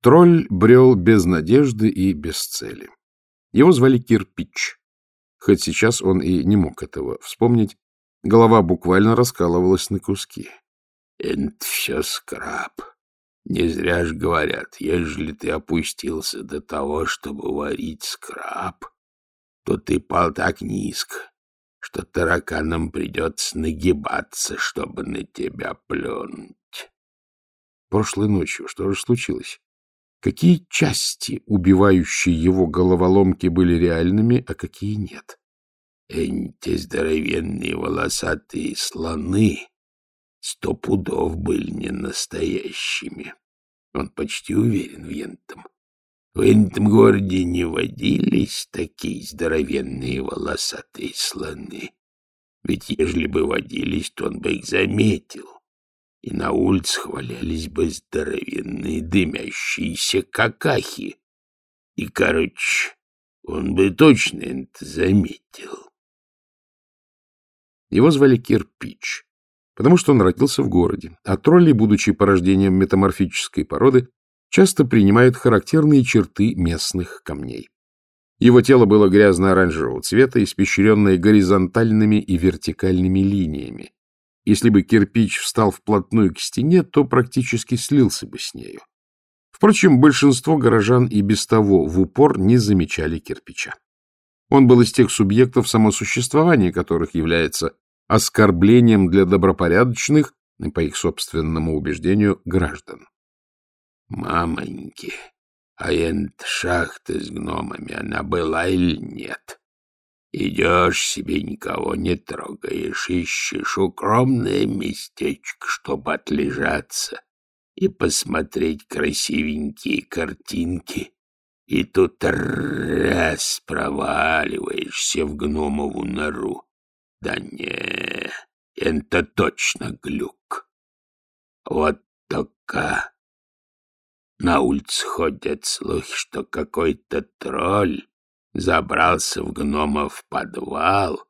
Тролль брел без надежды и без цели. Его звали Кирпич. Хоть сейчас он и не мог этого вспомнить, голова буквально раскалывалась на куски. — Это все скраб. Не зря ж говорят, ежели ты опустился до того, чтобы варить скраб, то ты пал так низко, что тараканам придется нагибаться, чтобы на тебя плюнуть. Прошлой ночью что же случилось? какие части, убивающие его головоломки, были реальными, а какие нет. Эти здоровенные волосатые слоны сто пудов были не настоящими. Он почти уверен в Энтом. В Энтом городе не водились такие здоровенные волосатые слоны. Ведь ежели бы водились, то он бы их заметил и на улицах хвалялись бы здоровенные дымящиеся какахи. И, короче, он бы точно это заметил. Его звали Кирпич, потому что он родился в городе, а тролли, будучи порождением метаморфической породы, часто принимают характерные черты местных камней. Его тело было грязно-оранжевого цвета, испещренное горизонтальными и вертикальными линиями. Если бы кирпич встал вплотную к стене, то практически слился бы с нею. Впрочем, большинство горожан и без того в упор не замечали кирпича. Он был из тех субъектов, самосуществования, которых является оскорблением для добропорядочных, по их собственному убеждению, граждан. «Мамоньки, а энд шахты с гномами она была или нет?» Идешь себе, никого не трогаешь, ищешь укромное местечко, чтобы отлежаться и посмотреть красивенькие картинки. И тут раз проваливаешься в гномову нору. Да не, это точно глюк. Вот только на улице ходят слухи, что какой-то тролль забрался в гномов подвал,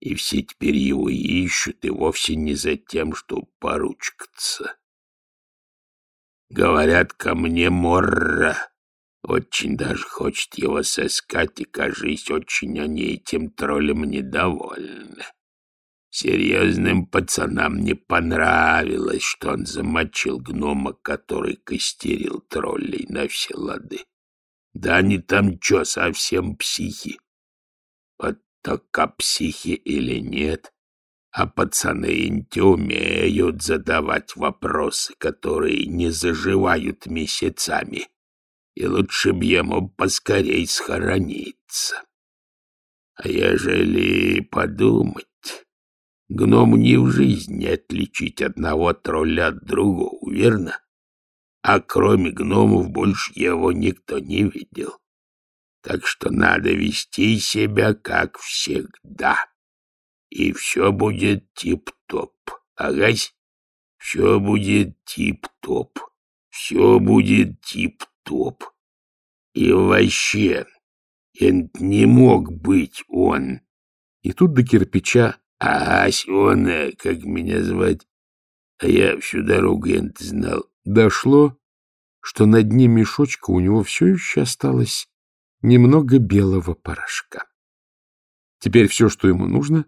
и все теперь его ищут, и вовсе не за тем, чтобы поручкаться. Говорят, ко мне Морра очень даже хочет его соскать и, кажись, очень они этим троллем недовольны. Серьезным пацанам не понравилось, что он замочил гнома, который костерил троллей на все лады. Да они там чё, совсем психи? Вот только психи или нет, а пацаны-инти умеют задавать вопросы, которые не заживают месяцами, и лучше б ему поскорей схорониться. А ежели подумать, гном не в жизни отличить одного тролля от другого, верно? а кроме гномов больше его никто не видел. Так что надо вести себя, как всегда. И все будет тип-топ. Агась, все будет тип-топ. Все будет тип-топ. И вообще, это не мог быть он. И тут до кирпича Агась, он, как меня звать, а я всю дорогу это знал, Дошло, что на дне мешочка у него все еще осталось немного белого порошка. Теперь все, что ему нужно,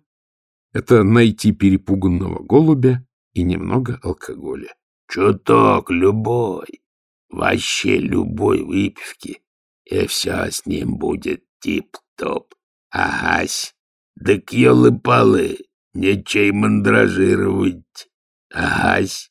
это найти перепуганного голубя и немного алкоголя. Чуток любой, вообще любой выпивки, и все с ним будет тип-топ. Агась, да елы-палы, нечей мандражировать. Агась,